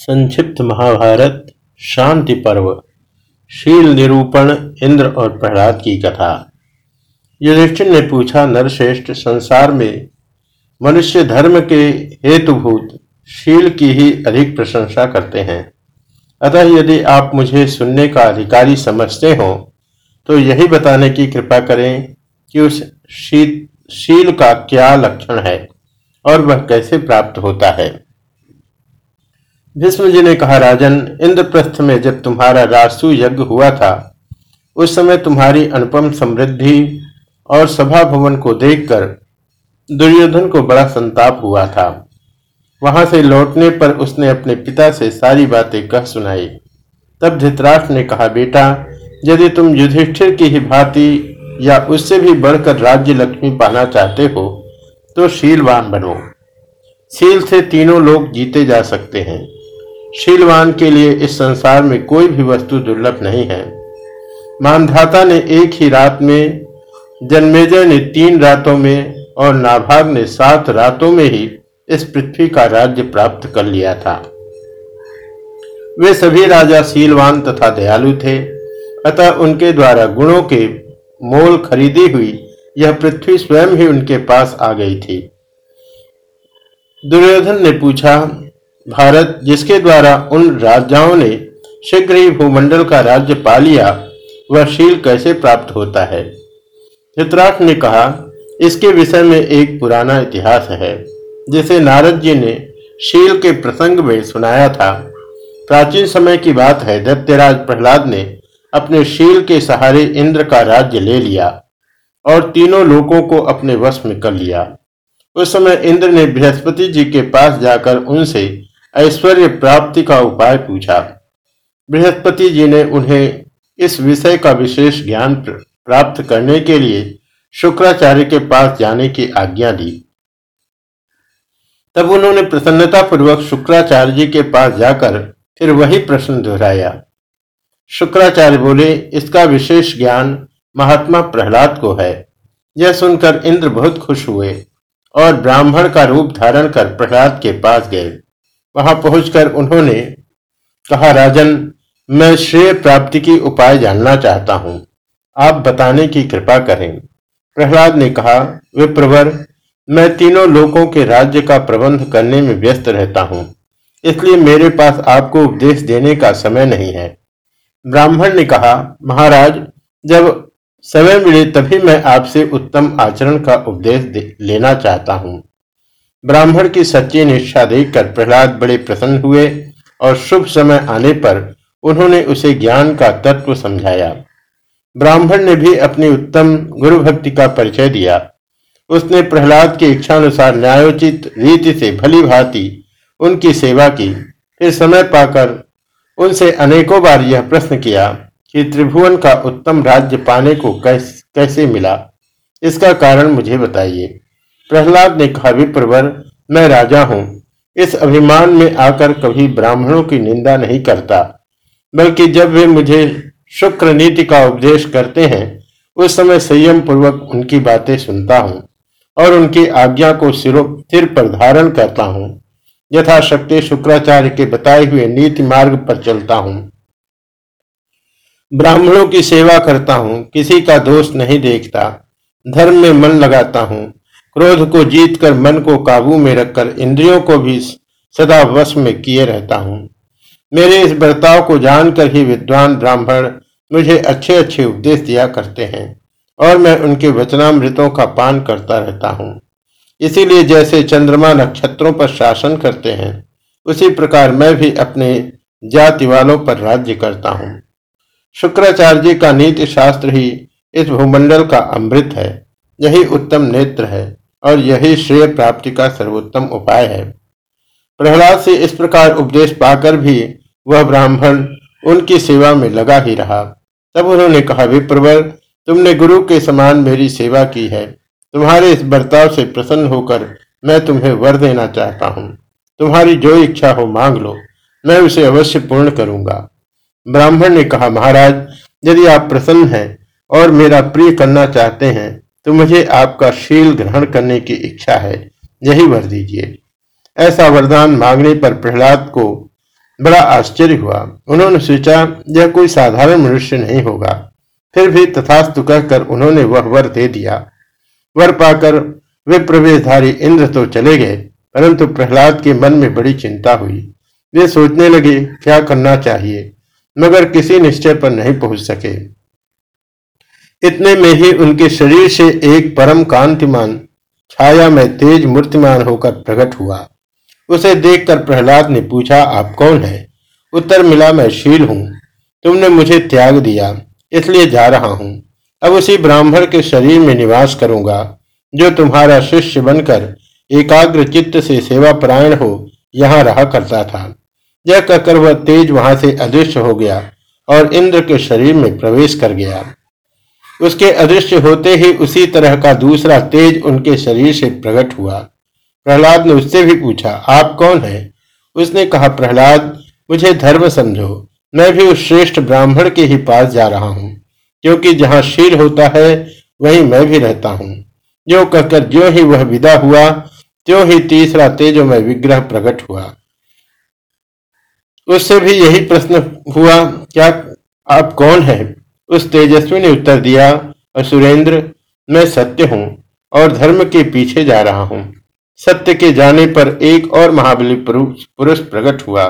संक्षिप्त महाभारत, शांति पर्व, शील निरूपण, इंद्र और प्रहलाद की कथा। युधिष्ठिर ने पूछा, नरश्रेष्ठ, संसार में मनुष्य धर्म के हेतुभूत शील की ही अधिक प्रशंसा करते हैं। अतः यदि आप मुझे सुनने का अधिकारी समझते हो तो यही बताने की कृपा करें कि उस शील का क्या लक्षण है और वह कैसे प्राप्त होता है। भीष्म जी ने कहा, राजन, इंद्रप्रस्थ में जब तुम्हारा रासु यज्ञ हुआ था, उस समय तुम्हारी अनुपम समृद्धि और सभा भवन को देखकर दुर्योधन को बड़ा संताप हुआ था। वहाँ से लौटने पर उसने अपने पिता से सारी बातें कह सुनाई। तब धृतराष्ट्र ने कहा, बेटा, यदि तुम युधिष्ठिर की ही भांति या उससे भी बढ़कर राज्य लक्ष्मी पाना चाहते हो तो शीलवान बनो। शील से तीनों लोग जीते जा सकते हैं। शीलवान के लिए इस संसार में कोई भी वस्तु दुर्लभ नहीं है। मानधाता ने एक ही रात में, जन्मेजय ने तीन रातों में और नाभाग ने सात रातों में ही इस पृथ्वी का राज्य प्राप्त कर लिया था। वे सभी राजा शीलवान तथा दयालु थे, अतः उनके द्वारा गुणों के मोल खरीदी हुई यह पृथ्वी स्वयं ही उनके पास आ गई थी। दुर्योधन ने पूछा भारत, जिसके द्वारा उन राजाओं ने शीघ्र ही भूमंडल का राज्य पा लिया, वह शील कैसे प्राप्त होता है? धृतराष्ट्र ने कहा, इसके विषय में एक पुराना इतिहास है, जिसे नारद जी ने शील के प्रसंग में सुनाया था। प्राचीन समय की बात है दत्त्यराज प्रहलाद ने अपने शील के सहारे इंद्र का राज्य ले लिया और तीनों लोगों को अपने वश में कर लिया। उस समय इंद्र ने बृहस्पति जी के पास जाकर उनसे ऐश्वर्य प्राप्ति का उपाय पूछा। बृहस्पति जी ने उन्हें इस विषय का विशेष ज्ञान प्राप्त करने के लिए शुक्राचार्य के पास जाने की आज्ञा दी। तब उन्होंने प्रसन्नता पूर्वक शुक्राचार्य जी के पास जाकर फिर वही प्रश्न दोहराया। शुक्राचार्य बोले, इसका विशेष ज्ञान महात्मा प्रहलाद को है। यह सुनकर इंद्र बहुत खुश हुए और ब्राह्मण का रूप धारण कर प्रहलाद के पास गए। वहाँ पहुंचकर उन्होंने कहा, राजन, मैं श्रेय प्राप्ति की उपाय जानना चाहता हूँ। आप बताने की कृपा करें। प्रहलाद ने कहा, विप्रवर, मैं तीनों लोगों के राज्य का प्रबंध करने में व्यस्त रहता हूँ, इसलिए मेरे पास आपको उपदेश देने का समय नहीं है। ब्राह्मण ने कहा, महाराज, जब समय मिले तभी मैं आपसे उत्तम आचरण का उपदेश लेना चाहता हूँ। ब्राह्मण की सच्ची निष्ठा देखकर प्रहलाद बड़े प्रसन्न हुए और शुभ समय आने पर उन्होंने उसे ज्ञान का तत्व समझाया। ब्राह्मण ने भी अपनी उत्तम गुरु भक्ति का परिचय दिया। उसने प्रहलाद की इच्छानुसार न्यायोचित रीति से भली भांति उनकी सेवा की। फिर समय पाकर उनसे अनेकों बार यह प्रश्न किया कि त्रिभुवन का उत्तम राज्य पाने को कैस, कैसे मिला? इसका कारण मुझे बताइए। प्रहलाद ने कहा, विप्रवर, मैं राजा हूँ। इस अभिमान में आकर कभी ब्राह्मणों की निंदा नहीं करता, बल्कि जब वे मुझे शुक्र नीति का उपदेश करते हैं, उस समय संयम पूर्वक उनकी बातें सुनता हूँ और उनकी आज्ञा को सिरों, सिर पर धारण करता हूँ। यथाशक्ति शुक्राचार्य के बताए हुए नीति मार्ग पर चलता हूँ। ब्राह्मणों की सेवा करता हूँ, किसी का दोष नहीं देखता, धर्म में मन लगाता हूँ। क्रोध को जीतकर, मन को काबू में रखकर, इंद्रियों को भी सदा वश में किए रहता हूँ। मेरे इस बर्ताव को जानकर ही विद्वान ब्राह्मण मुझे अच्छे अच्छे उपदेश दिया करते हैं और मैं उनके वचनामृतों का पान करता रहता हूँ। इसीलिए जैसे चंद्रमा नक्षत्रों पर शासन करते हैं, उसी प्रकार मैं भी अपने जाति वालों पर राज्य करता हूँ। शुक्राचार्य जी का नीति शास्त्र ही इस भूमंडल का अमृत है, यही उत्तम नेत्र है। और यही श्रेय प्राप्ति का सर्वोत्तम उपाय है। प्रहलाद से इस प्रकार उपदेश पाकर भी वह ब्राह्मण उनकी सेवा में लगा ही रहा। तब उन्होंने कहा, विप्रवर, तुमने गुरु के समान मेरी सेवा की है। तुम्हारे इस बर्ताव से प्रसन्न होकर मैं तुम्हें वर देना चाहता हूँ। तुम्हारी जो इच्छा हो मांग लो, मैं उसे अवश्य पूर्ण करूँगा। ब्राह्मण ने कहा, महाराज, यदि आप प्रसन्न हैं और मेरा प्रिय करना चाहते हैं तो मुझे आपका शील ग्रहण करने की इच्छा है। यही वर दीजिए। ऐसा वरदान मांगने पर प्रहलाद को बड़ा आश्चर्य हुआ। उन्होंने सोचा, यह कोई साधारण मनुष्य नहीं होगा। फिर भी तथास्तु कहकर उन्होंने वह वर दे दिया। वर पाकर वे प्रवेशधारी इंद्र तो चले गए, परंतु प्रहलाद के मन में बड़ी चिंता हुई। वे सोचने लगे, क्या करना चाहिए? मगर किसी निश्चय पर नहीं पहुँच सके। इतने में ही उनके शरीर से एक परम कांतिमान, छाया में तेज मूर्तिमान होकर प्रकट हुआ। उसे देखकर प्रहलाद ने पूछा, आप कौन है? उत्तर मिला, मैं शील हूँ। तुमने मुझे त्याग दिया, इसलिए जा रहा हूँ। अब उसी ब्राह्मण के शरीर में निवास करूँगा, जो तुम्हारा शिष्य बनकर एकाग्र चित्त से सेवा परायण हो, यहाँ रहा करता था। यह कहकर वह तेज वहाँ से अदृश्य हो गया और इंद्र के शरीर में प्रवेश कर गया। उसके अदृश्य होते ही उसी तरह का दूसरा तेज उनके शरीर से प्रकट हुआ। प्रहलाद ने उससे भी पूछा, आप कौन है? उसने कहा, प्रहलाद, मुझे धर्म समझो। मैं भी उस श्रेष्ठ ब्राह्मण के ही पास जा रहा हूँ। क्योंकि जहाँ शील होता है, वहीं मैं भी रहता हूँ। जो कहकर जो ही वह विदा हुआ, त्यों ही तीसरा तेजोमय विग्रह प्रकट हुआ। उससे भी यही प्रश्न हुआ, क्या आप कौन है? उस तेजस्वी ने उत्तर दिया, असुरेंद्र, मैं सत्य हूँ और धर्म के पीछे जा रहा हूँ। सत्य के जाने पर एक और महाबली पुरुष प्रकट हुआ।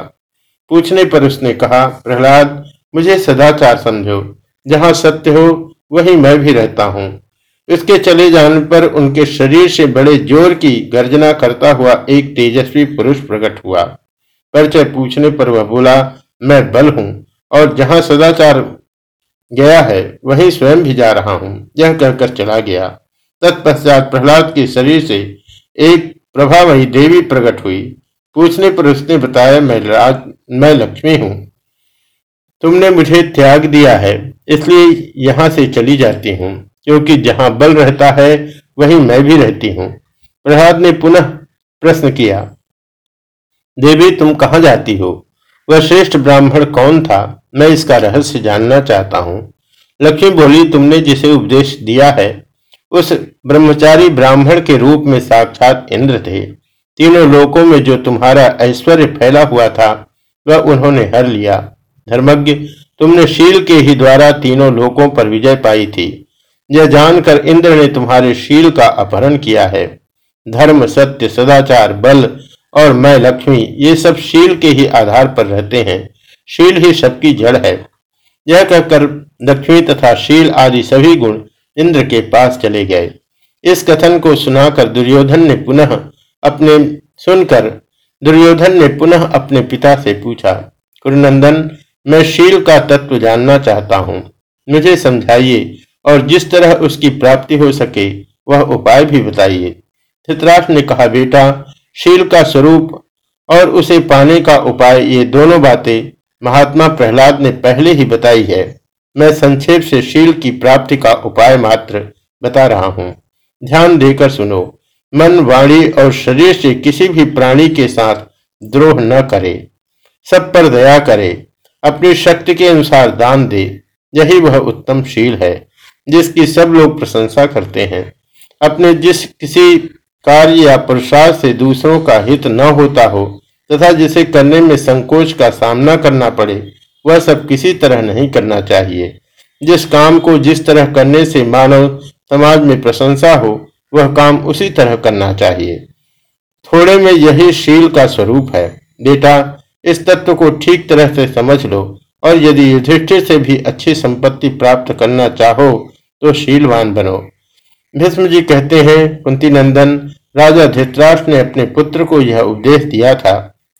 पूछने पर उसने कहा, प्रहलाद, मुझे सदाचार समझो। जहाँ सत्य हो, वहीं मैं भी रहता हूँ। इसके चले जाने पर उनके शरीर से बड़े ज़ोर की गर्जना करता हुआ एक तेजस्वी पुरुष प्रकट हुआ। परिचय पूछने पर वह बोला, मैं बल हूँ और जहाँ सदाचार गया है, वही स्वयं भी जा रहा हूँ। यह कहकर चला गया। तत्पश्चात प्रहलाद के शरीर से एक प्रभावही देवी प्रकट हुई। पूछने पर उसने बताया, मैं राज, मैं लक्ष्मी हूँ। तुमने मुझे त्याग दिया है, इसलिए यहाँ से चली जाती हूँ। क्योंकि जहाँ बल रहता है, वहीं मैं भी रहती हूँ। प्रहलाद ने पुनः प्रश्न किया, देवी, तुम कहाँ जाती हो? वह श्रेष्ठ ब्राह्मण कौन था? मैं इसका रहस्य जानना चाहता हूँ। लक्ष्मी बोली, तुमने जिसे उपदेश दिया है, उस ब्रह्मचारी ब्राह्मण के रूप में साक्षात इंद्र थे। तीनों लोकों में जो तुम्हारा ऐश्वर्य फैला हुआ था, वह उन्होंने हर लिया। धर्मज्ञ, तुमने शील के ही द्वारा तीनों लोकों पर विजय पाई थी। यह जानकर इंद्र ने तुम्हारे शील का अपहरण किया है। धर्म, सत्य, सदाचार, बल और मैं लक्ष्मी, ये सब शील के ही आधार पर रहते हैं। शील ही सबकी जड़ है। यह कहकर लक्ष्मी तथा शील आदि सभी गुण इंद्र के पास चले गए। इस कथन को सुनाकर दुर्योधन ने पुनः अपने, सुनकर दुर्योधन ने पुनः अपने पिता से पूछा, कुरुनंदन, मैं शील का तत्व जानना चाहता हूँ। मुझे समझाइए और जिस तरह उसकी प्राप्ति हो सके, वह उपाय भी बताइए। ने कहा, बेटा शील का स्वरूप और उसे पाने का उपाय ये दोनों बातें महात्मा प्रहलाद ने पहले ही बताई है। मैं संक्षेप से शील की प्राप्ति का उपाय मात्र बता रहा हूँ। ध्यान देकर सुनो, मन वाणी और शरीर से किसी भी प्राणी के साथ द्रोह न करे, सब पर दया करे, अपनी शक्ति के अनुसार दान दे, यही वह उत्तम शील है, जिसकी सब लोग प्रशंसा करते हैं। अपने जिस किसी कार्य या पुरुषार्थ से दूसरों का हित न होता हो, तथा जिसे करने में संकोच का सामना करना पड़े, वह सब किसी तरह नहीं करना चाहिए। जिस काम को जिस तरह करने से मानव समाज में प्रशंसा हो, वह काम उसी तरह करना चाहिए। थोड़े में यही शील का स्वरूप है। बेटा, इस तत्व को ठीक तरह से समझ लो, और यदि युधिष्ठिर से भी अच्छी संपत्ति प्राप्त करना चाहो तो शीलवान बनो। भीष्म जी कहते हैं कुंती नंदन राजा धृतराष्ट्र ने अपने पुत्र को यह उपदेश दिया था।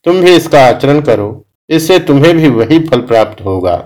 तुम भी इसका आचरण करो। इससे तुम्हें भी वही फल प्राप्त होगा।